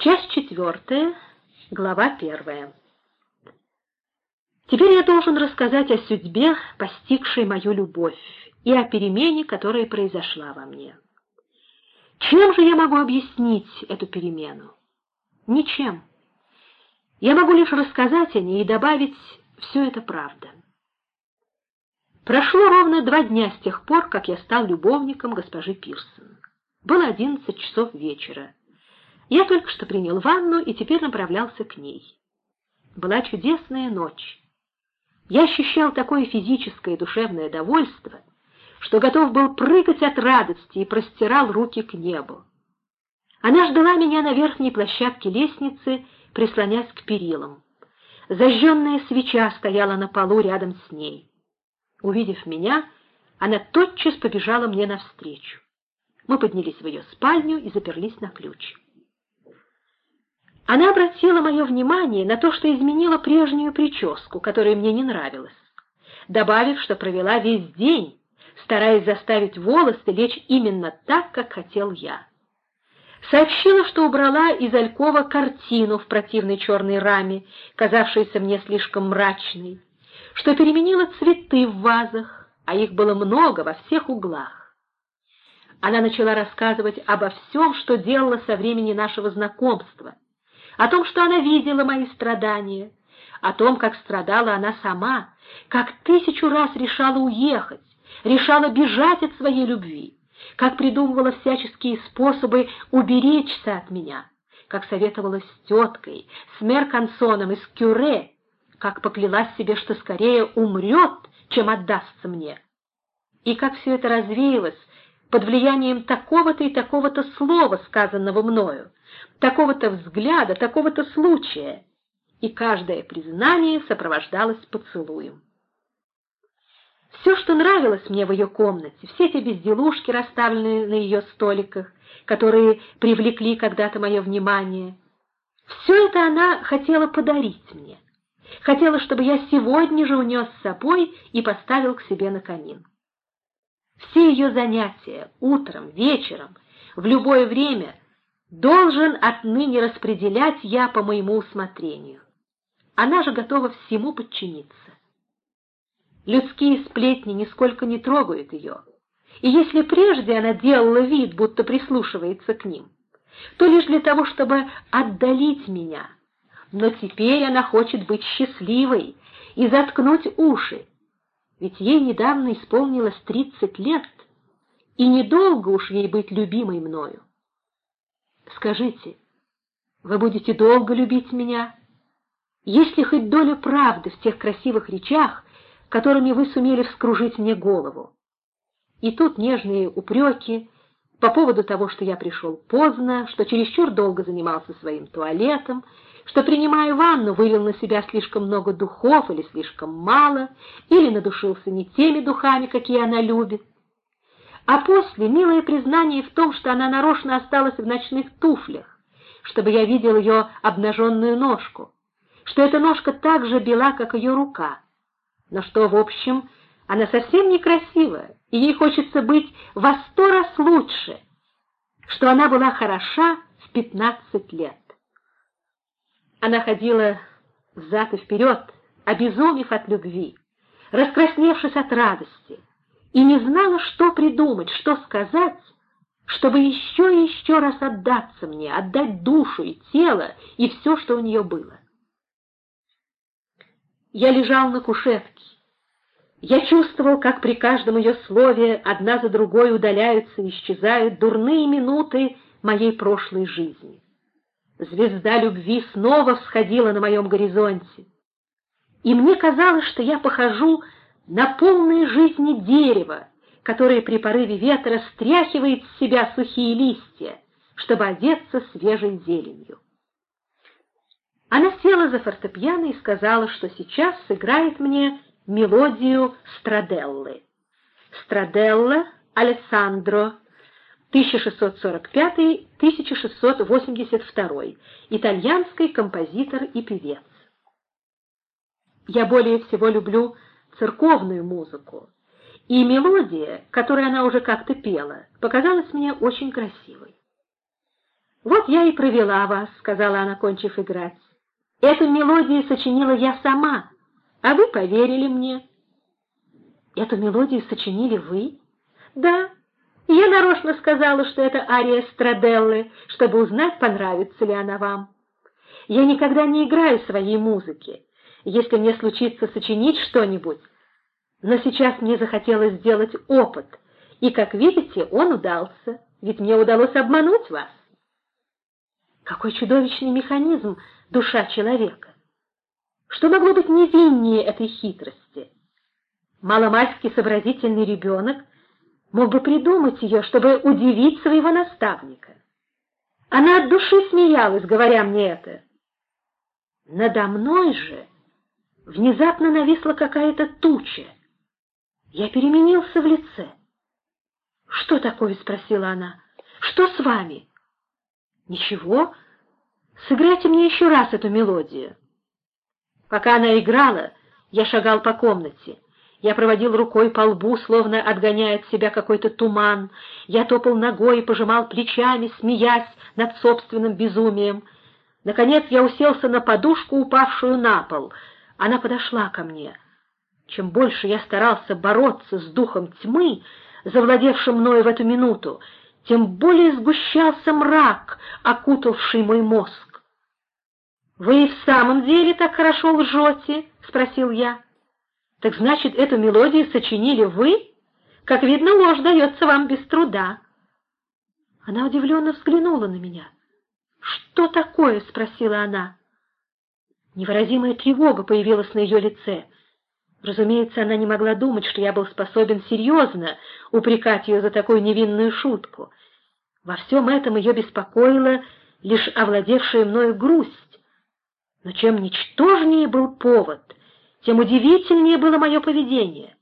Часть четвертая, глава первая. Теперь я должен рассказать о судьбе, постигшей мою любовь, и о перемене, которая произошла во мне. Чем же я могу объяснить эту перемену? Ничем. Я могу лишь рассказать о ней и добавить «все это правда». Прошло ровно два дня с тех пор, как я стал любовником госпожи Пирсон. Было одиннадцать часов вечера. Я только что принял ванну и теперь направлялся к ней. Была чудесная ночь. Я ощущал такое физическое и душевное довольство, что готов был прыгать от радости и простирал руки к небу. Она ждала меня на верхней площадке лестницы, прислонясь к перилам. Зажженная свеча стояла на полу рядом с ней. Увидев меня, она тотчас побежала мне навстречу. Мы поднялись в ее спальню и заперлись на ключ. Она обратила мое внимание на то, что изменила прежнюю прическу, которая мне не нравилась, добавив, что провела весь день, стараясь заставить волосы лечь именно так, как хотел я. Сообщила, что убрала из Алькова картину в противной черной раме, казавшейся мне слишком мрачной, что переменила цветы в вазах, а их было много во всех углах. Она начала рассказывать обо всем, что делала со времени нашего знакомства — о том, что она видела мои страдания, о том, как страдала она сама, как тысячу раз решала уехать, решала бежать от своей любви, как придумывала всяческие способы уберечься от меня, как советовалась с теткой, с Меркансоном и с Кюре, как поклялась себе, что скорее умрет, чем отдастся мне. И как все это развеялось под влиянием такого-то и такого-то слова, сказанного мною, такого-то взгляда, такого-то случая, и каждое признание сопровождалось поцелуем. Все, что нравилось мне в ее комнате, все эти безделушки, расставленные на ее столиках, которые привлекли когда-то мое внимание, все это она хотела подарить мне. Хотела, чтобы я сегодня же унес с собой и поставил к себе на камин. Все ее занятия, утром, вечером, в любое время, должен отныне распределять я по моему усмотрению. Она же готова всему подчиниться. Людские сплетни нисколько не трогают ее, и если прежде она делала вид, будто прислушивается к ним, то лишь для того, чтобы отдалить меня, но теперь она хочет быть счастливой и заткнуть уши, ведь ей недавно исполнилось тридцать лет, и недолго уж ей быть любимой мною. Скажите, вы будете долго любить меня? Есть ли хоть доля правды в тех красивых речах, которыми вы сумели вскружить мне голову? И тут нежные упреки по поводу того, что я пришел поздно, что чересчур долго занимался своим туалетом, что, принимая ванну, вылил на себя слишком много духов или слишком мало, или надушился не теми духами, какие она любит. А после милое признание в том, что она нарочно осталась в ночных туфлях, чтобы я видел ее обнаженную ножку, что эта ножка так же бела, как ее рука, но что, в общем, она совсем некрасивая, и ей хочется быть во сто раз лучше, что она была хороша в пятнадцать лет. Она ходила взад и вперед, обезумев от любви, раскрасневшись от радости, и не знала, что придумать, что сказать, чтобы еще и еще раз отдаться мне, отдать душу и тело, и все, что у нее было. Я лежал на кушетке. Я чувствовал, как при каждом ее слове одна за другой удаляются и исчезают дурные минуты моей прошлой жизни. Звезда любви снова всходила на моем горизонте, и мне казалось, что я похожу на полное жизни дерево, которое при порыве ветра стряхивает с себя сухие листья, чтобы одеться свежей зеленью. Она села за фортепиано и сказала, что сейчас сыграет мне мелодию Страделлы. Страделла Алессандро 1645-1682, итальянский композитор и певец. Я более всего люблю церковную музыку, и мелодия, которую она уже как-то пела, показалась мне очень красивой. «Вот я и провела вас», — сказала она, кончив играть. «Эту мелодию сочинила я сама, а вы поверили мне». «Эту мелодию сочинили вы?» «Да, я нарочно сказала, что это ария Страделлы, чтобы узнать, понравится ли она вам. Я никогда не играю своей музыки, если мне случится сочинить что-нибудь, но сейчас мне захотелось сделать опыт, и, как видите, он удался, ведь мне удалось обмануть вас. Какой чудовищный механизм душа человека! Что могло быть невиннее этой хитрости? Маломальски сообразительный ребенок мог бы придумать ее, чтобы удивить своего наставника. Она от души смеялась, говоря мне это. Надо мной же внезапно нависла какая-то туча. Я переменился в лице. «Что такое?» — спросила она. «Что с вами?» «Ничего. Сыграйте мне еще раз эту мелодию». Пока она играла, я шагал по комнате. Я проводил рукой по лбу, словно отгоняя от себя какой-то туман. Я топал ногой и пожимал плечами, смеясь над собственным безумием. Наконец я уселся на подушку, упавшую на пол. Она подошла ко мне. Чем больше я старался бороться с духом тьмы, завладевшим мною в эту минуту, тем более сгущался мрак, окутавший мой мозг. «Вы и в самом деле так хорошо лжете?» — спросил я. Так значит, эту мелодию сочинили вы? Как видно, ложь дается вам без труда. Она удивленно взглянула на меня. «Что такое?» — спросила она. Невыразимая тревога появилась на ее лице. Разумеется, она не могла думать, что я был способен серьезно упрекать ее за такую невинную шутку. Во всем этом ее беспокоила лишь овладевшая мною грусть. Но чем ничтожнее был повод — тем удивительнее было мое поведение.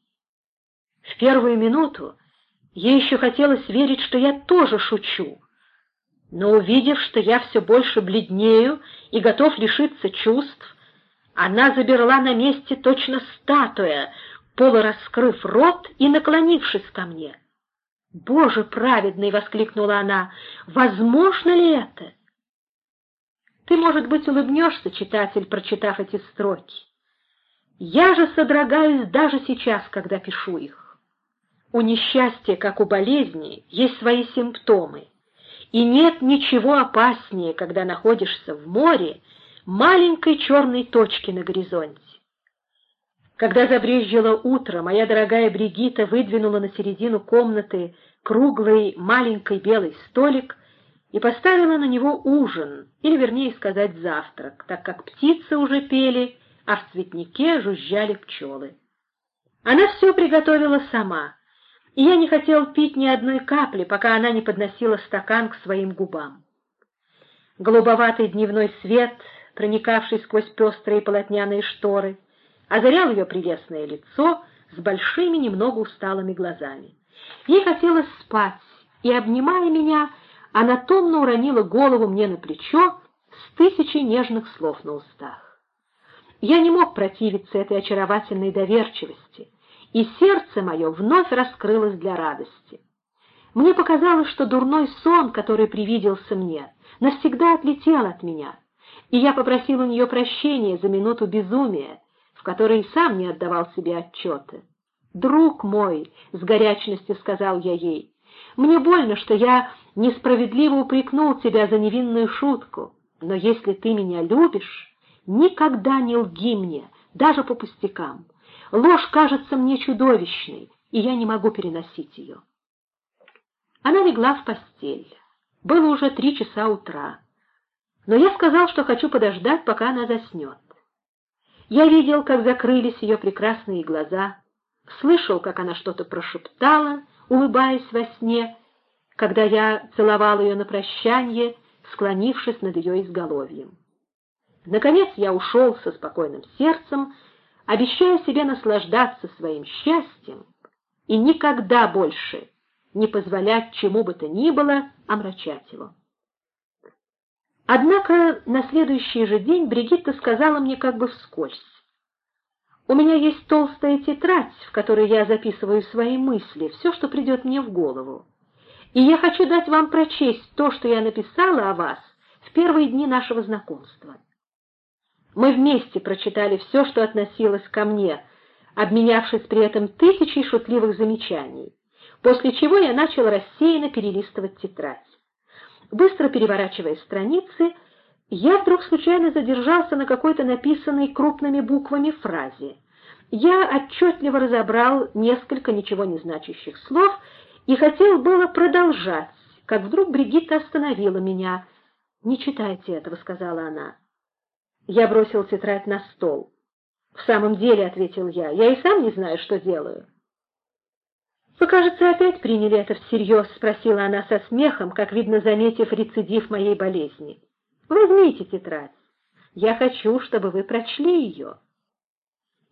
В первую минуту ей еще хотелось верить, что я тоже шучу, но увидев, что я все больше бледнею и готов лишиться чувств, она заберла на месте точно статуя, полураскрыв рот и наклонившись ко мне. «Боже праведный!» — воскликнула она. «Возможно ли это?» Ты, может быть, улыбнешься, читатель, прочитав эти строки. Я же содрогаюсь даже сейчас, когда пишу их. У несчастья, как у болезни, есть свои симптомы, и нет ничего опаснее, когда находишься в море, маленькой черной точки на горизонте. Когда забрезжило утро, моя дорогая Бригита выдвинула на середину комнаты круглый маленький белый столик и поставила на него ужин, или, вернее сказать, завтрак, так как птицы уже пели, а в цветнике жужжали пчелы. Она все приготовила сама, и я не хотел пить ни одной капли, пока она не подносила стакан к своим губам. Голубоватый дневной свет, проникавший сквозь пестрые полотняные шторы, озарял ее прелестное лицо с большими, немного усталыми глазами. Ей хотелось спать, и, обнимая меня, она томно уронила голову мне на плечо с тысячей нежных слов на устах. Я не мог противиться этой очаровательной доверчивости, и сердце мое вновь раскрылось для радости. Мне показалось, что дурной сон, который привиделся мне, навсегда отлетел от меня, и я попросил у нее прощения за минуту безумия, в которой сам не отдавал себе отчета. «Друг мой», — с горячностью сказал я ей, — «мне больно, что я несправедливо упрекнул тебя за невинную шутку, но если ты меня любишь...» Никогда не лги мне, даже по пустякам. Ложь кажется мне чудовищной, и я не могу переносить ее. Она легла в постель. Было уже три часа утра. Но я сказал, что хочу подождать, пока она заснет. Я видел, как закрылись ее прекрасные глаза, слышал, как она что-то прошептала, улыбаясь во сне, когда я целовал ее на прощание, склонившись над ее изголовьем. Наконец я ушел со спокойным сердцем, обещая себе наслаждаться своим счастьем и никогда больше не позволять чему бы то ни было омрачать его. Однако на следующий же день Бригитта сказала мне как бы вскользь. «У меня есть толстая тетрадь, в которой я записываю свои мысли, все, что придет мне в голову. и я хочу дать вам прочесть то, что я написала о вас в первые дни нашего знакомства. Мы вместе прочитали все, что относилось ко мне, обменявшись при этом тысячей шутливых замечаний, после чего я начал рассеянно перелистывать тетрадь. Быстро переворачивая страницы, я вдруг случайно задержался на какой-то написанной крупными буквами фразе. Я отчетливо разобрал несколько ничего не значащих слов и хотел было продолжать, как вдруг Бригитта остановила меня. «Не читайте этого», — сказала она. Я бросил тетрадь на стол. «В самом деле», — ответил я, — «я и сам не знаю, что делаю». «Вы, кажется, опять приняли это всерьез?» — спросила она со смехом, как видно, заметив рецидив моей болезни. «Возьмите тетрадь. Я хочу, чтобы вы прочли ее.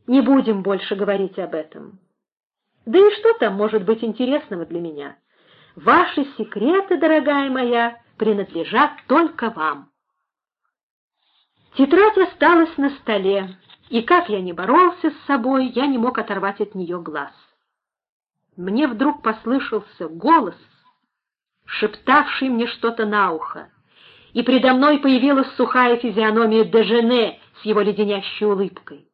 Не будем больше говорить об этом. Да и что там может быть интересного для меня? Ваши секреты, дорогая моя, принадлежат только вам». Тетрадь осталась на столе, и как я не боролся с собой, я не мог оторвать от нее глаз мне вдруг послышался голос, шептавший мне что-то на ухо, и предо мной появилась сухая физиономия Дежене с его леденящей улыбкой.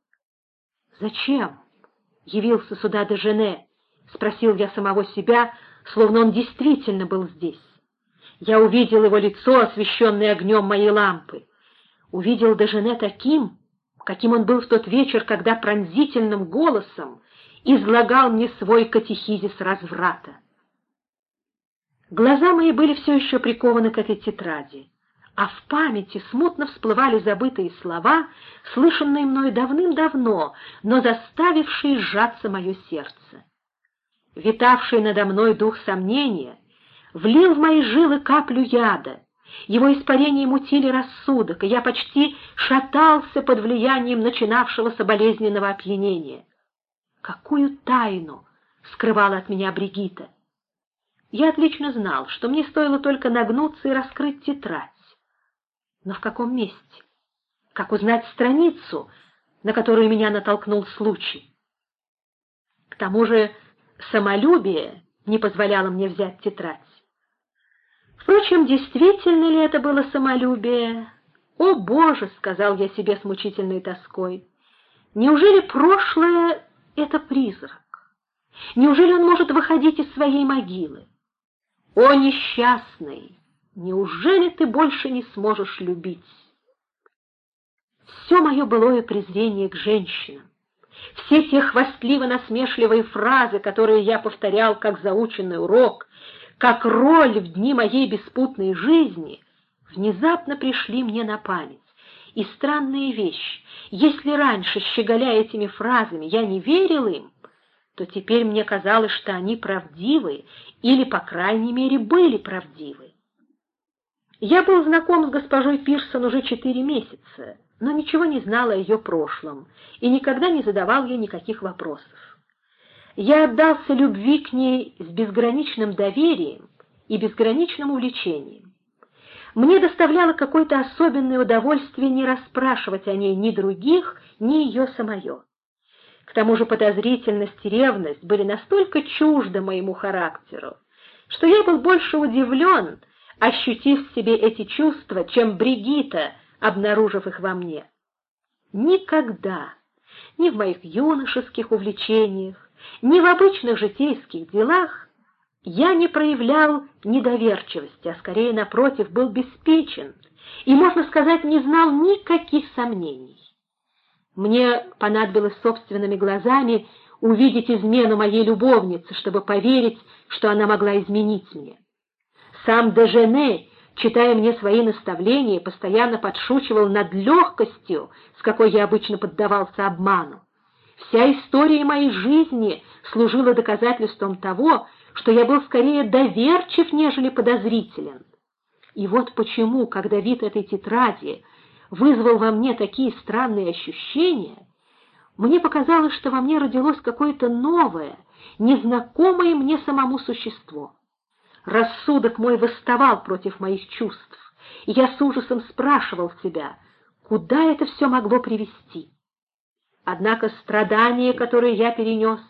«Зачем?» — явился сюда Дежене, — спросил я самого себя, словно он действительно был здесь. Я увидел его лицо, освещенное огнем моей лампы. Увидел Дежене таким, каким он был в тот вечер, когда пронзительным голосом излагал мне свой катехизис разврата. Глаза мои были все еще прикованы к этой тетради, а в памяти смутно всплывали забытые слова, слышанные мною давным-давно, но заставившие сжаться мое сердце. Витавший надо мной дух сомнения влил в мои жилы каплю яда, его испарения мутили рассудок, и я почти шатался под влиянием начинавшегося болезненного опьянения. Какую тайну скрывала от меня Бригита? Я отлично знал, что мне стоило только нагнуться и раскрыть тетрадь. Но в каком месте? Как узнать страницу, на которую меня натолкнул случай? К тому же самолюбие не позволяло мне взять тетрадь. Впрочем, действительно ли это было самолюбие? «О, Боже!» — сказал я себе с мучительной тоской. «Неужели прошлое это призрак. Неужели он может выходить из своей могилы? О, несчастный! Неужели ты больше не сможешь любить? Все мое былое презрение к женщинам, все те хвастливо-насмешливые фразы, которые я повторял как заученный урок, как роль в дни моей беспутной жизни, внезапно пришли мне на память. И странная вещь, если раньше, щеголяя этими фразами, я не верил им, то теперь мне казалось, что они правдивы, или, по крайней мере, были правдивы. Я был знаком с госпожой Пирсон уже четыре месяца, но ничего не знал о ее прошлом и никогда не задавал ей никаких вопросов. Я отдался любви к ней с безграничным доверием и безграничным увлечением. Мне доставляло какое-то особенное удовольствие не расспрашивать о ней ни других, ни ее самое. К тому же подозрительность и ревность были настолько чужды моему характеру, что я был больше удивлен, ощутив в себе эти чувства, чем Бригита, обнаружив их во мне. Никогда, ни в моих юношеских увлечениях, ни в обычных житейских делах я не проявлял недоверчивости, а скорее, напротив, был беспечен и, можно сказать, не знал никаких сомнений. Мне понадобилось собственными глазами увидеть измену моей любовницы, чтобы поверить, что она могла изменить мне. Сам Дежене, читая мне свои наставления, постоянно подшучивал над легкостью, с какой я обычно поддавался обману. Вся история моей жизни служила доказательством того, что я был скорее доверчив, нежели подозрителен. И вот почему, когда вид этой тетради вызвал во мне такие странные ощущения, мне показалось, что во мне родилось какое-то новое, незнакомое мне самому существо. Рассудок мой восставал против моих чувств, и я с ужасом спрашивал себя, куда это все могло привести. Однако страдания, которые я перенес,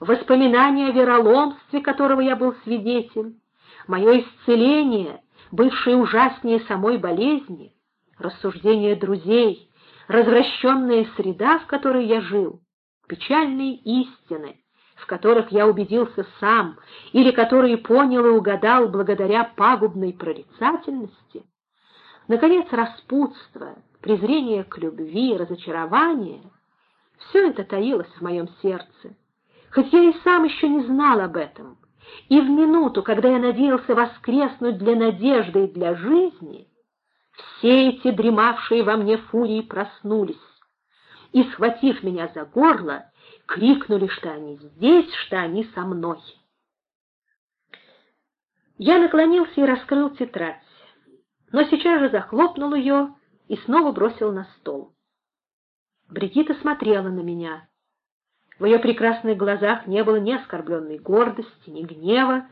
воспоминания о вероломстве, которого я был свидетелем, мое исцеление, бывшее ужаснее самой болезни, рассуждения друзей, развращенная среда, в которой я жил, печальные истины, в которых я убедился сам, или которые понял и угадал благодаря пагубной прорицательности, наконец, распутство, презрение к любви, разочарование — все это таилось в моем сердце, хоть я и сам еще не знал об этом, и в минуту, когда я надеялся воскреснуть для надежды и для жизни, все эти дремавшие во мне фурии проснулись и, схватив меня за горло, крикнули, что они здесь, что они со мной. Я наклонился и раскрыл тетрадь, но сейчас же захлопнул ее и снова бросил на стол. Бригита смотрела на меня. В ее прекрасных глазах не было ни оскорбленной гордости, ни гнева,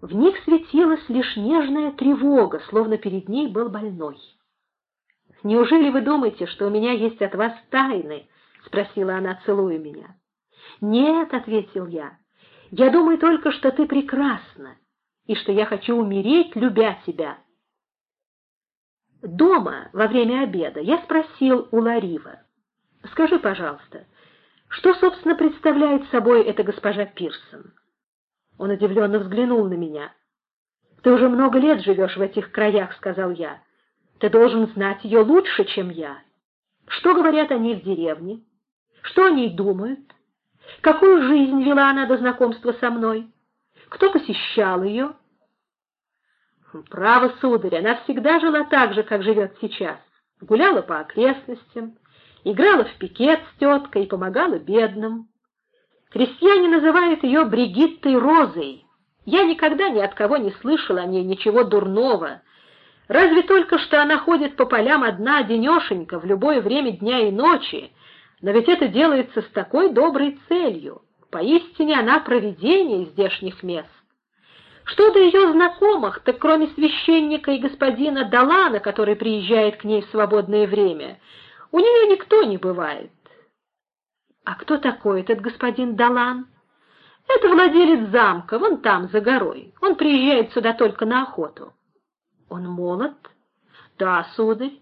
в них светилась лишь нежная тревога, словно перед ней был больной. «Неужели вы думаете, что у меня есть от вас тайны?» — спросила она, целуя меня. «Нет», — ответил я, — «я думаю только, что ты прекрасна, и что я хочу умереть, любя тебя». Дома, во время обеда, я спросил у Ларива, «Скажи, пожалуйста, что, собственно, представляет собой эта госпожа Пирсон?» Он удивленно взглянул на меня. «Ты уже много лет живешь в этих краях», — сказал я. «Ты должен знать ее лучше, чем я. Что говорят они в деревне? Что о ней думают? Какую жизнь вела она до знакомства со мной? Кто посещал ее?» «Право, сударь, она всегда жила так же, как живет сейчас. Гуляла по окрестностям, играла в пикет с теткой и помогала бедным. Крестьяне называют ее Бригиттой Розой. Я никогда ни от кого не слышал о ней ничего дурного. Разве только что она ходит по полям одна, денешенька, в любое время дня и ночи. Но ведь это делается с такой доброй целью. Поистине она провидение здешних мест. Что до ее знакомых, так кроме священника и господина Далана, который приезжает к ней в свободное время, у нее никто не бывает. «А кто такой этот господин Далан?» «Это владелец замка, вон там, за горой. Он приезжает сюда только на охоту». «Он молод?» «Да, сударь.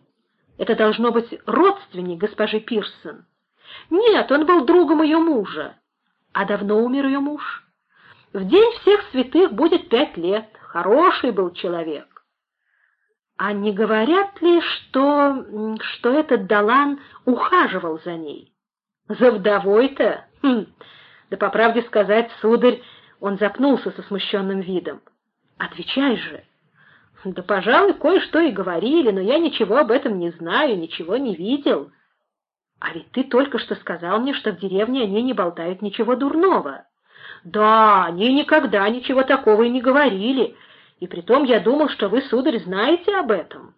Это должно быть родственник госпожи Пирсон». «Нет, он был другом ее мужа». «А давно умер ее муж?» «В день всех святых будет пять лет. Хороший был человек». «А не говорят ли, что, что этот Далан ухаживал за ней?» За вдовой-то? Хм. Да по правде сказать, сударь, он запнулся со смущенным видом. Отвечай же. Да, пожалуй, кое-что и говорили, но я ничего об этом не знаю, ничего не видел. А ведь ты только что сказал мне, что в деревне они не болтают ничего дурного. Да, они никогда ничего такого и не говорили, и притом я думал, что вы, сударь, знаете об этом.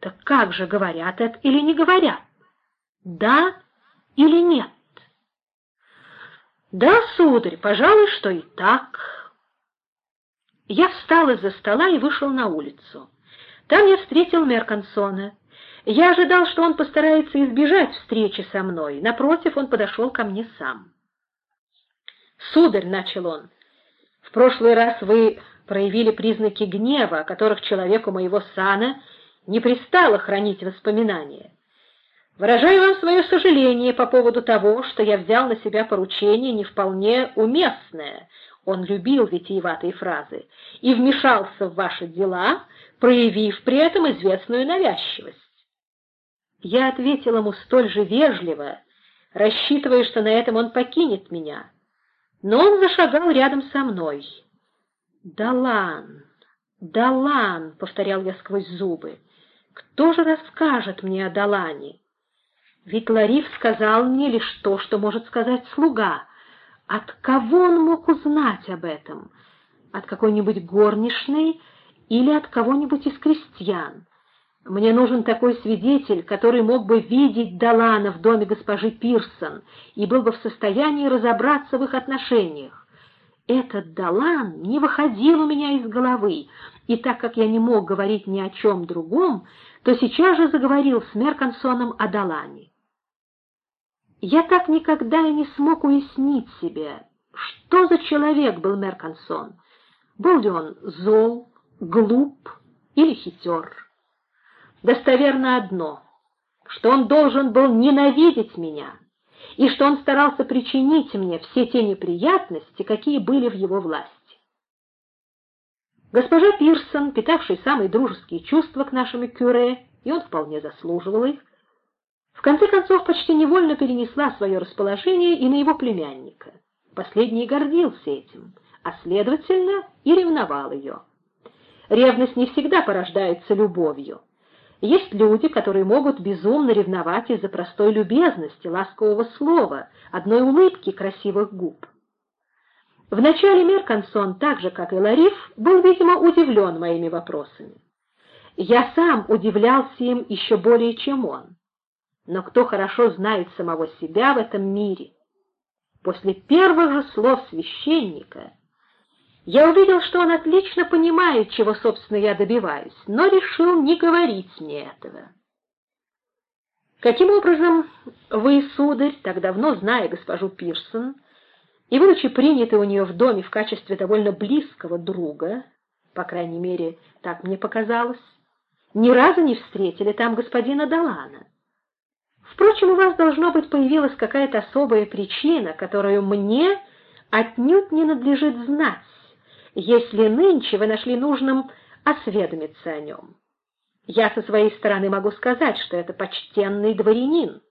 Так как же, говорят это или не говорят? Да, или нет? Да, сударь, пожалуй, что и так. Я встал из-за стола и вышел на улицу. Там я встретил Меркансона. Я ожидал, что он постарается избежать встречи со мной. Напротив, он подошел ко мне сам. «Сударь», — начал он, — «в прошлый раз вы проявили признаки гнева, о которых человеку моего сана не пристало хранить воспоминания. Выражаю вам свое сожаление по поводу того, что я взял на себя поручение не вполне уместное, он любил витиеватые фразы, и вмешался в ваши дела, проявив при этом известную навязчивость. Я ответил ему столь же вежливо, рассчитывая, что на этом он покинет меня, но он зашагал рядом со мной. «Далан, Далан», — повторял я сквозь зубы, — «кто же расскажет мне о Далане?» Ведь Лариф сказал мне лишь то, что может сказать слуга. От кого он мог узнать об этом? От какой-нибудь горничной или от кого-нибудь из крестьян? Мне нужен такой свидетель, который мог бы видеть Далана в доме госпожи Пирсон и был бы в состоянии разобраться в их отношениях. Этот Далан не выходил у меня из головы, и так как я не мог говорить ни о чем другом, то сейчас же заговорил с Меркансоном о Далане. Я так никогда и не смог уяснить себе, что за человек был Меркансон. был ли он зол, глуп или хитер. Достоверно одно, что он должен был ненавидеть меня, и что он старался причинить мне все те неприятности, какие были в его власти. Госпожа Пирсон, питавшая самые дружеские чувства к нашему кюре, и он вполне заслуживал их, в конце концов почти невольно перенесла свое расположение и на его племянника. Последний гордился этим, а следовательно и ревновал ее. Ревность не всегда порождается любовью. Есть люди, которые могут безумно ревновать из-за простой любезности, ласкового слова, одной улыбки красивых губ. Вначале Меркансон, так же, как и Лариф, был, видимо, удивлен моими вопросами. Я сам удивлялся им еще более, чем он. Но кто хорошо знает самого себя в этом мире? После первых же слов священника я увидел, что он отлично понимает, чего, собственно, я добиваюсь, но решил не говорить мне этого. Каким образом вы, сударь, так давно зная госпожу Пирсон, и, будучи приняты у нее в доме в качестве довольно близкого друга, по крайней мере, так мне показалось, ни разу не встретили там господина Далана? Впрочем, у вас, должно быть, появилась какая-то особая причина, которую мне отнюдь не надлежит знать, если нынче вы нашли нужным осведомиться о нем. Я со своей стороны могу сказать, что это почтенный дворянин,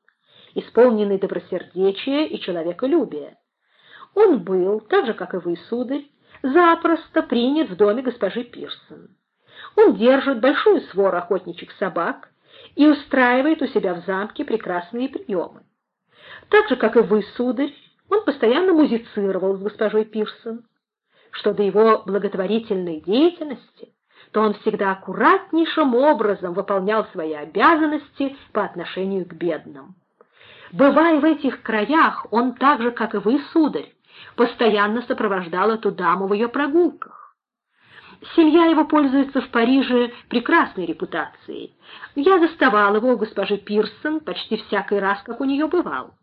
исполненный добросердечия и человеколюбия. Он был, так же, как и вы, сударь, запросто принят в доме госпожи Пирсон. Он держит большую свору охотничьих собак и устраивает у себя в замке прекрасные приемы. Так же, как и вы, сударь, он постоянно музицировал с госпожой Пирсон. Что до его благотворительной деятельности, то он всегда аккуратнейшим образом выполнял свои обязанности по отношению к бедным. Бывая в этих краях, он так же, как и вы, сударь, постоянно сопровождал эту даму в ее прогулках. Семья его пользуется в Париже прекрасной репутацией. Я заставал его у госпожи Пирсон почти всякий раз, как у нее бывал.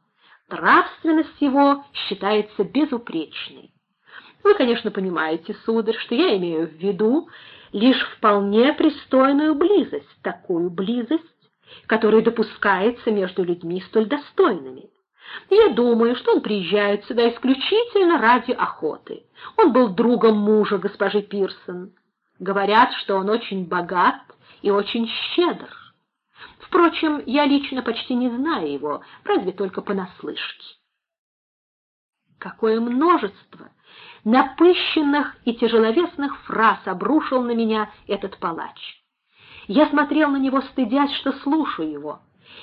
Нравственность его считается безупречной. Вы, конечно, понимаете, сударь, что я имею в виду лишь вполне пристойную близость, такую близость, которая допускается между людьми столь достойными. Я думаю, что он приезжает сюда исключительно ради охоты. Он был другом мужа госпожи Пирсон. Говорят, что он очень богат и очень щедр. Впрочем, я лично почти не знаю его, разве только понаслышке. Какое множество напыщенных и тяжеловесных фраз обрушил на меня этот палач. Я смотрел на него, стыдясь, что слушаю его,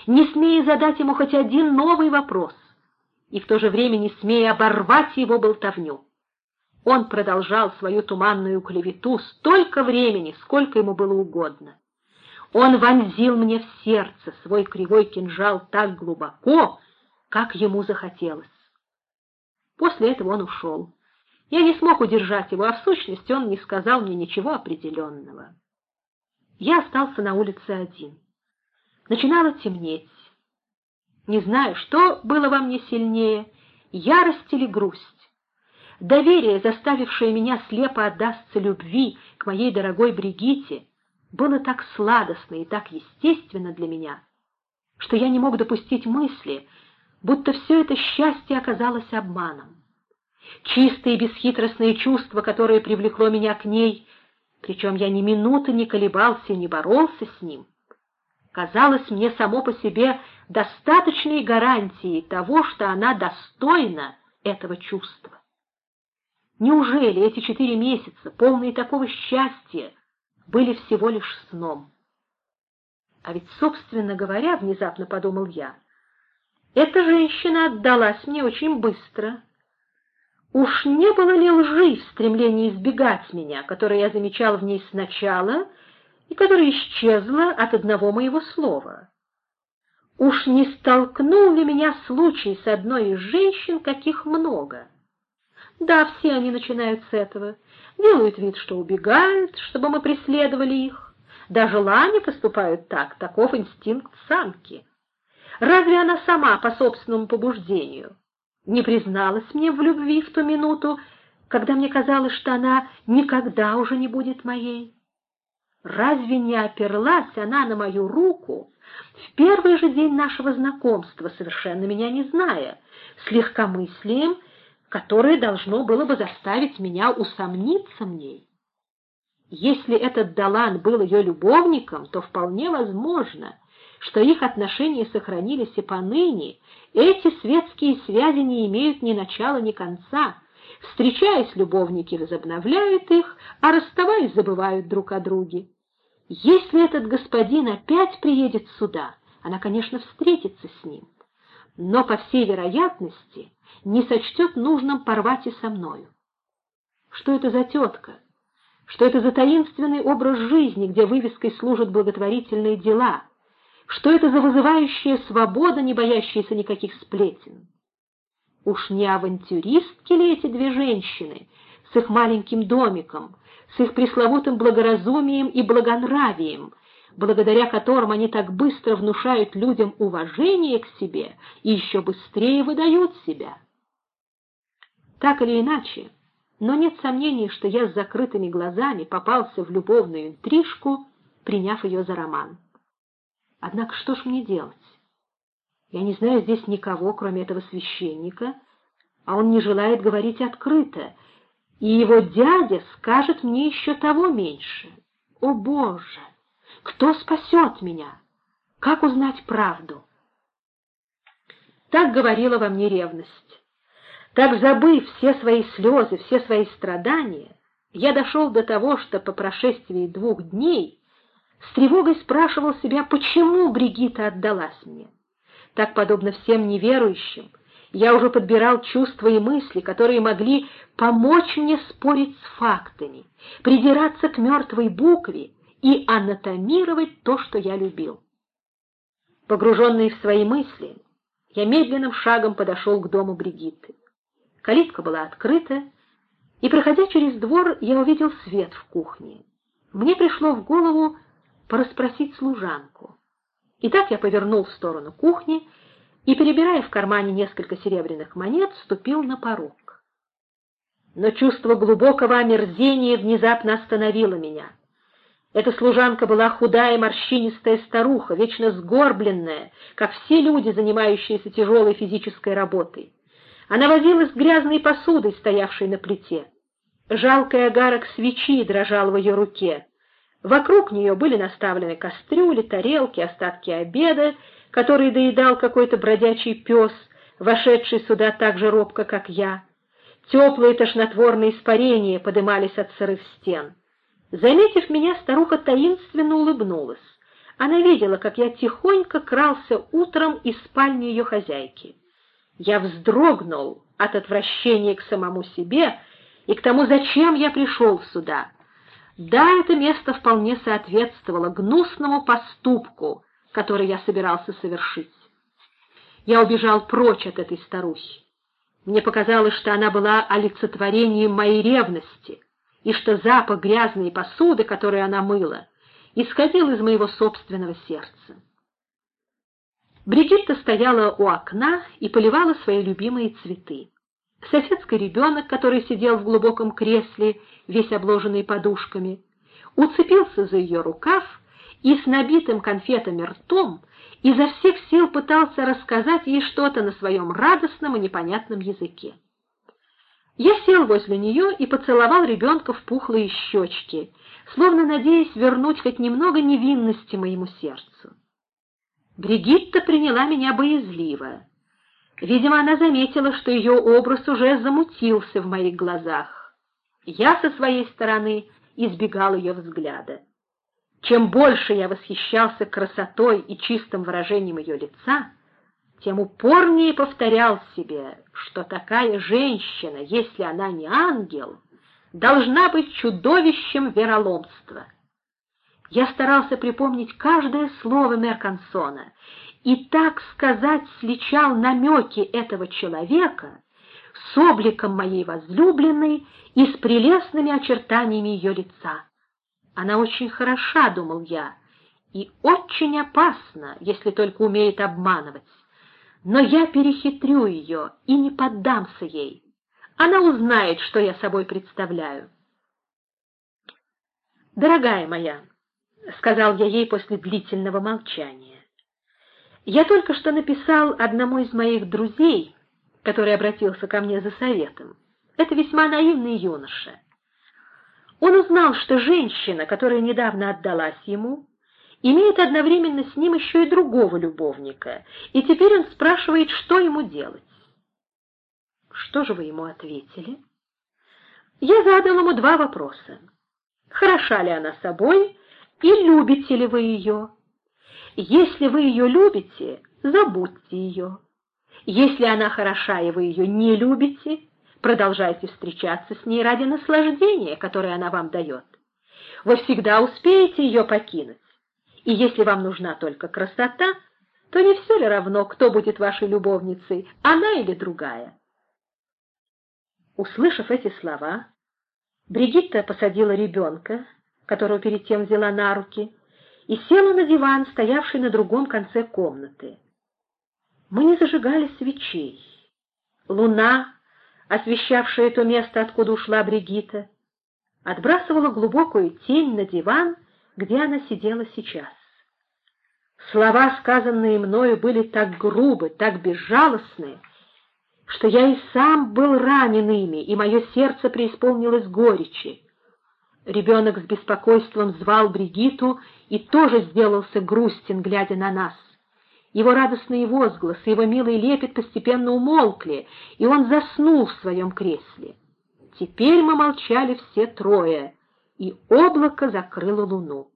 не смея задать ему хоть один новый вопрос, и в то же время не смея оборвать его болтовню. Он продолжал свою туманную клевету столько времени, сколько ему было угодно. Он вонзил мне в сердце свой кривой кинжал так глубоко, как ему захотелось. После этого он ушел. Я не смог удержать его, а в сущности он не сказал мне ничего определенного. Я остался на улице один. Начинало темнеть. Не знаю, что было во мне сильнее, ярость или грусть. Доверие, заставившее меня слепо отдастся любви к моей дорогой Бригите, было так сладостно и так естественно для меня, что я не мог допустить мысли, будто все это счастье оказалось обманом. Чистое и бесхитростное чувство, которое привлекло меня к ней, причем я ни минуты не колебался не боролся с ним, казалось мне само по себе достаточной гарантией того, что она достойна этого чувства. Неужели эти четыре месяца, полные такого счастья, были всего лишь сном? А ведь, собственно говоря, внезапно подумал я, эта женщина отдалась мне очень быстро, Уж не было ли лжи в стремлении избегать меня, которое я замечал в ней сначала и которая исчезла от одного моего слова? Уж не столкнул ли меня случай с одной из женщин, каких много? Да, все они начинают с этого, делают вид, что убегают, чтобы мы преследовали их. Даже лани поступают так, таков инстинкт самки. Разве она сама по собственному побуждению? Не призналась мне в любви в ту минуту, когда мне казалось, что она никогда уже не будет моей? Разве не оперлась она на мою руку в первый же день нашего знакомства, совершенно меня не зная, с легкомыслием, которое должно было бы заставить меня усомниться в ней? Если этот Далан был ее любовником, то вполне возможно, что их отношения сохранились и поныне, эти светские связи не имеют ни начала, ни конца. Встречаясь, любовники возобновляют их, а расставаясь, забывают друг о друге. Если этот господин опять приедет сюда, она, конечно, встретится с ним, но, по всей вероятности, не сочтет нужным порвать и со мною. Что это за тетка? что это за таинственный образ жизни, где вывеской служат благотворительные дела, что это за вызывающая свобода, не боящаяся никаких сплетен. Уж не авантюристки ли эти две женщины с их маленьким домиком, с их пресловутым благоразумием и благонравием, благодаря которым они так быстро внушают людям уважение к себе и еще быстрее выдают себя? Так или иначе, но нет сомнений, что я с закрытыми глазами попался в любовную интрижку, приняв ее за роман. Однако что ж мне делать? Я не знаю здесь никого, кроме этого священника, а он не желает говорить открыто, и его дядя скажет мне еще того меньше. О, Боже! Кто спасет меня? Как узнать правду? Так говорила во мне ревность. Так, забыв все свои слезы, все свои страдания, я дошел до того, что по прошествии двух дней с тревогой спрашивал себя, почему Бригита отдалась мне. Так, подобно всем неверующим, я уже подбирал чувства и мысли, которые могли помочь мне спорить с фактами, придираться к мертвой букве и анатомировать то, что я любил. Погруженный в свои мысли, я медленным шагом подошел к дому Бригитты. Калитка была открыта, и, проходя через двор, я увидел свет в кухне. Мне пришло в голову порасспросить служанку. И так я повернул в сторону кухни и, перебирая в кармане несколько серебряных монет, ступил на порог. Но чувство глубокого омерзения внезапно остановило меня. Эта служанка была худая морщинистая старуха, вечно сгорбленная, как все люди, занимающиеся тяжелой физической работой. Она возилась с грязной посудой, стоявшей на плите. Жалкий огарок свечи дрожал в ее руке. Вокруг нее были наставлены кастрюли, тарелки, остатки обеда, которые доедал какой-то бродячий пес, вошедший сюда так же робко, как я. Теплые тошнотворные испарения подымались от сырых стен. Заметив меня, старуха таинственно улыбнулась. Она видела, как я тихонько крался утром из спальни ее хозяйки. Я вздрогнул от отвращения к самому себе и к тому, зачем я пришел сюда. Да, это место вполне соответствовало гнусному поступку, который я собирался совершить. Я убежал прочь от этой старухи. Мне показалось, что она была олицетворением моей ревности, и что запах грязной посуды, которую она мыла, исходил из моего собственного сердца. Бригитта стояла у окна и поливала свои любимые цветы. Соседский ребенок, который сидел в глубоком кресле, весь обложенный подушками, уцепился за ее рукав и с набитым конфетами ртом изо всех сил пытался рассказать ей что-то на своем радостном и непонятном языке. Я сел возле нее и поцеловал ребенка в пухлые щечки, словно надеясь вернуть хоть немного невинности моему сердцу. Бригитта приняла меня боязливо. Видимо, она заметила, что ее образ уже замутился в моих глазах. Я со своей стороны избегал ее взгляда. Чем больше я восхищался красотой и чистым выражением ее лица, тем упорнее повторял себе, что такая женщина, если она не ангел, должна быть чудовищем вероломства. Я старался припомнить каждое слово Меркансона и, так сказать, сличал намеки этого человека с обликом моей возлюбленной и с прелестными очертаниями ее лица. Она очень хороша, думал я, и очень опасна, если только умеет обманывать. Но я перехитрю ее и не поддамся ей. Она узнает, что я собой представляю. «Дорогая моя», — сказал я ей после длительного молчания, — «я только что написал одному из моих друзей, который обратился ко мне за советом. Это весьма наивный юноша. Он узнал, что женщина, которая недавно отдалась ему, имеет одновременно с ним еще и другого любовника, и теперь он спрашивает, что ему делать. Что же вы ему ответили? Я задал ему два вопроса. Хороша ли она собой и любите ли вы ее? Если вы ее любите, забудьте ее. Если она хороша и вы ее не любите, продолжайте встречаться с ней ради наслаждения, которое она вам дает. Вы всегда успеете ее покинуть. И если вам нужна только красота, то не все ли равно, кто будет вашей любовницей, она или другая? Услышав эти слова, Бригитта посадила ребенка, которого перед тем взяла на руки, и села на диван, стоявший на другом конце комнаты. Мы не зажигали свечей. Луна, освещавшая то место, откуда ушла Бригитта, отбрасывала глубокую тень на диван, где она сидела сейчас. Слова, сказанные мною, были так грубы, так безжалостны, что я и сам был ранен ими, и мое сердце преисполнилось горечи. Ребенок с беспокойством звал Бригиту и тоже сделался грустен, глядя на нас. Его радостные возгласы, его милый лепет постепенно умолкли, и он заснул в своем кресле. Теперь мы молчали все трое, и облако закрыло луну.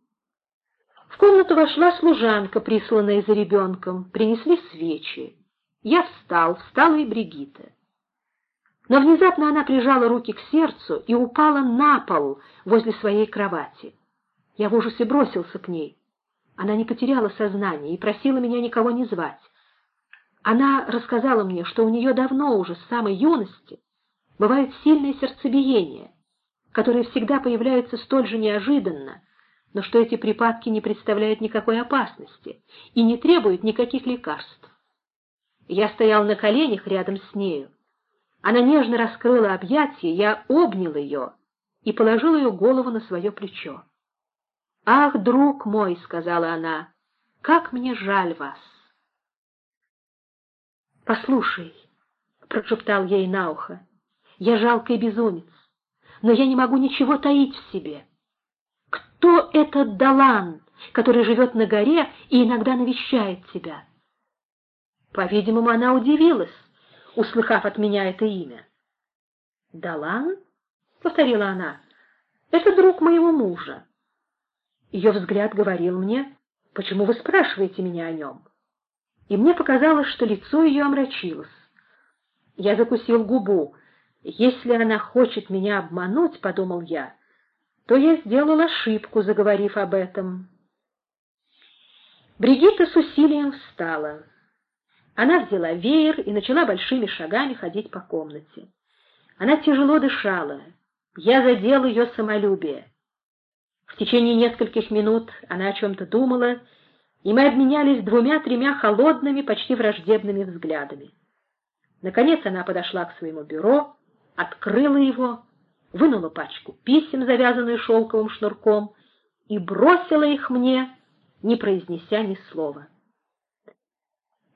В комнату вошла служанка, присланная за ребенком, принесли свечи. Я встал, встала и Бригита. Но внезапно она прижала руки к сердцу и упала на пол возле своей кровати. Я в ужасе бросился к ней. Она не потеряла сознание и просила меня никого не звать. Она рассказала мне, что у нее давно уже, с самой юности, бывает сильное сердцебиение, которое всегда появляется столь же неожиданно, но что эти припадки не представляют никакой опасности и не требуют никаких лекарств. Я стоял на коленях рядом с нею. Она нежно раскрыла объятия, я обнял ее и положил ее голову на свое плечо. «Ах, друг мой!» — сказала она, — «как мне жаль вас!» «Послушай», — прошептал ей на ухо, — «я жалкий безумец, но я не могу ничего таить в себе. Кто этот Далан, который живет на горе и иногда навещает тебя?» По-видимому, она удивилась, услыхав от меня это имя. «Далан?» — повторила она. «Это друг моего мужа». Ее взгляд говорил мне, «Почему вы спрашиваете меня о нем?» И мне показалось, что лицо ее омрачилось. Я закусил губу. «Если она хочет меня обмануть, — подумал я, — то я сделал ошибку, заговорив об этом». Бригитта с усилием встала. Она взяла веер и начала большими шагами ходить по комнате. Она тяжело дышала. Я задел ее самолюбие. В течение нескольких минут она о чем-то думала, и мы обменялись двумя-тремя холодными, почти враждебными взглядами. Наконец она подошла к своему бюро, открыла его, вынула пачку писем, завязанную шелковым шнурком, и бросила их мне, не произнеся ни слова.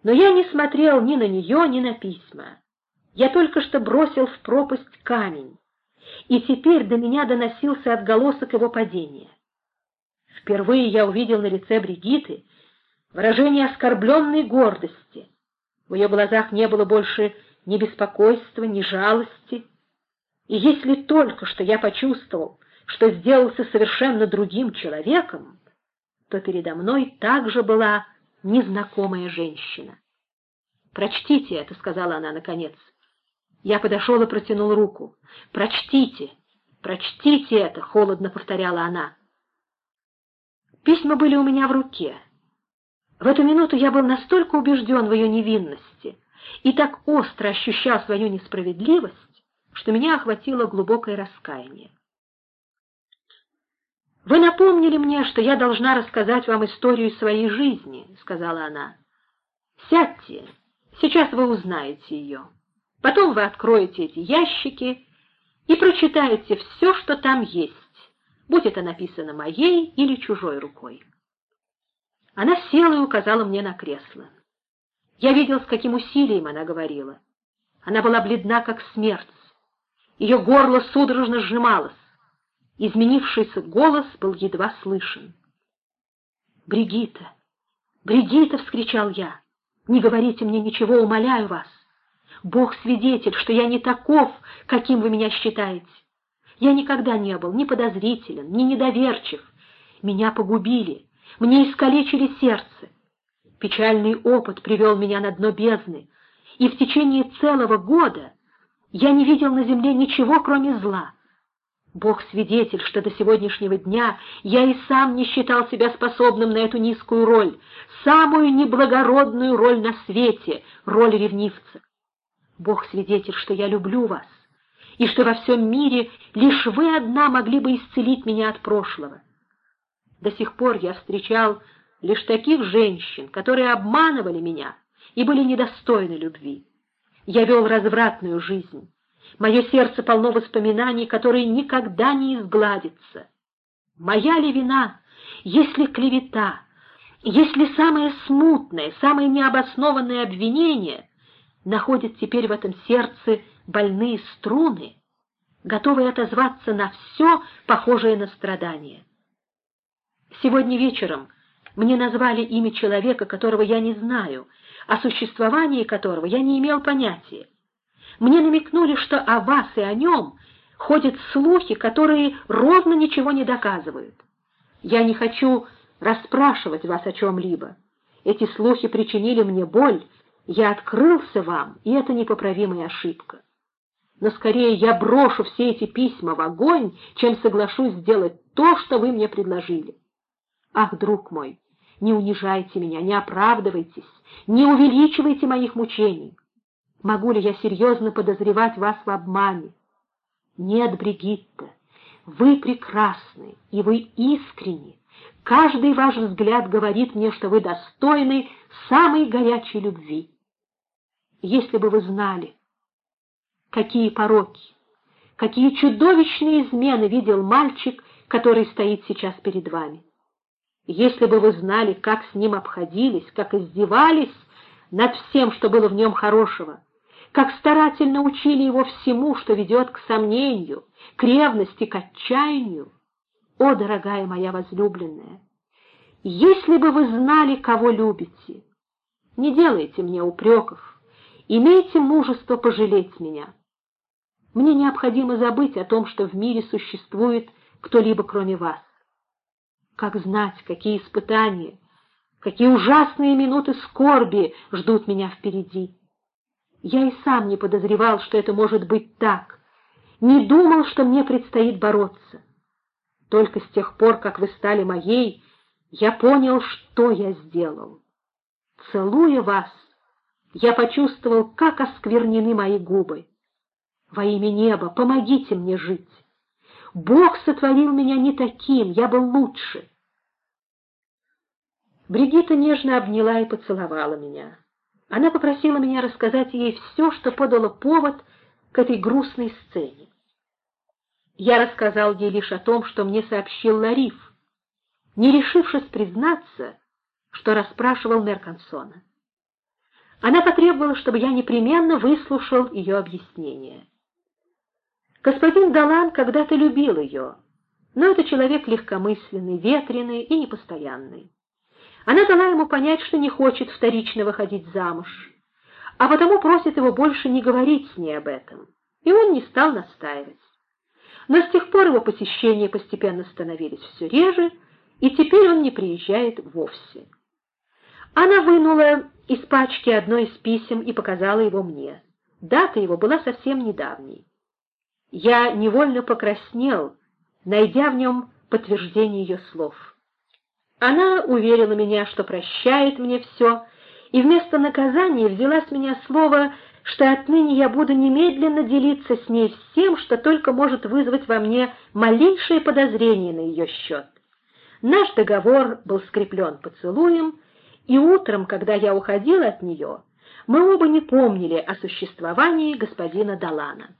Но я не смотрел ни на нее, ни на письма. Я только что бросил в пропасть камень, и теперь до меня доносился отголосок его падения. Впервые я увидел на лице Бригиты выражение оскорбленной гордости. В ее глазах не было больше ни беспокойства, ни жалости. И если только что я почувствовал, что сделался совершенно другим человеком, то передо мной также была незнакомая женщина. «Прочтите это», — сказала она наконец. Я подошел и протянул руку. «Прочтите, прочтите это», — холодно повторяла она. Письма были у меня в руке. В эту минуту я был настолько убежден в ее невинности и так остро ощущал свою несправедливость, что меня охватило глубокое раскаяние. «Вы напомнили мне, что я должна рассказать вам историю своей жизни», — сказала она. «Сядьте, сейчас вы узнаете ее». Потом вы откроете эти ящики и прочитаете все, что там есть, будь это написано моей или чужой рукой. Она села и указала мне на кресло. Я видел, с каким усилием она говорила. Она была бледна, как смерть. Ее горло судорожно сжималось. Изменившийся голос был едва слышен. «Бригита! Бригита!» — вскричал я. «Не говорите мне ничего, умоляю вас. Бог свидетель, что я не таков, каким вы меня считаете. Я никогда не был ни подозрителен, ни недоверчив. Меня погубили, мне искалечили сердце. Печальный опыт привел меня на дно бездны, и в течение целого года я не видел на земле ничего, кроме зла. Бог свидетель, что до сегодняшнего дня я и сам не считал себя способным на эту низкую роль, самую неблагородную роль на свете, роль ревнивца. Бог свидетель, что я люблю вас, и что во всем мире лишь вы одна могли бы исцелить меня от прошлого. До сих пор я встречал лишь таких женщин, которые обманывали меня и были недостойны любви. Я вел развратную жизнь. Мое сердце полно воспоминаний, которые никогда не изгладятся. Моя ли вина, если клевета, если самое смутное, самое необоснованное обвинение находит теперь в этом сердце больные струны, готовые отозваться на все, похожее на страдание. Сегодня вечером мне назвали имя человека, которого я не знаю, о существовании которого я не имел понятия. Мне намекнули, что о вас и о нем ходят слухи, которые ровно ничего не доказывают. Я не хочу расспрашивать вас о чем-либо. Эти слухи причинили мне боль, я открылся вам, и это непоправимая ошибка. Но скорее я брошу все эти письма в огонь, чем соглашусь сделать то, что вы мне предложили. Ах, друг мой, не унижайте меня, не оправдывайтесь, не увеличивайте моих мучений. Могу ли я серьезно подозревать вас в обмане? Нет, Бригитта, вы прекрасны, и вы искренни. Каждый ваш взгляд говорит мне, что вы достойны самой горячей любви. Если бы вы знали, какие пороки, какие чудовищные измены видел мальчик, который стоит сейчас перед вами. Если бы вы знали, как с ним обходились, как издевались над всем, что было в нем хорошего, как старательно учили его всему, что ведет к сомнению, к ревности, к отчаянию. О, дорогая моя возлюбленная, если бы вы знали, кого любите, не делайте мне упреков, имейте мужество пожалеть меня. Мне необходимо забыть о том, что в мире существует кто-либо кроме вас. Как знать, какие испытания, какие ужасные минуты скорби ждут меня впереди. Я и сам не подозревал, что это может быть так, не думал, что мне предстоит бороться. Только с тех пор, как вы стали моей, я понял, что я сделал. Целуя вас, я почувствовал, как осквернены мои губы. Во имя неба, помогите мне жить. Бог сотворил меня не таким, я был лучше. Бригитта нежно обняла и поцеловала меня. Она попросила меня рассказать ей все, что подало повод к этой грустной сцене. Я рассказал ей лишь о том, что мне сообщил Лариф, не решившись признаться, что расспрашивал Меркансона. Она потребовала, чтобы я непременно выслушал ее объяснение. Господин Далан когда-то любил ее, но это человек легкомысленный, ветреный и непостоянный. Она дала ему понять, что не хочет вторично выходить замуж, а потому просит его больше не говорить с ней об этом, и он не стал настаивать. Но с тех пор его посещения постепенно становились все реже, и теперь он не приезжает вовсе. Она вынула из пачки одно из писем и показала его мне. Дата его была совсем недавней. Я невольно покраснел, найдя в нем подтверждение ее слов. Она уверила меня, что прощает мне все, и вместо наказания взяла с меня слово, что отныне я буду немедленно делиться с ней всем, что только может вызвать во мне малейшее подозрение на ее счет. Наш договор был скреплен поцелуем, и утром, когда я уходил от нее, Мы оба не помнили о существовании господина Далана.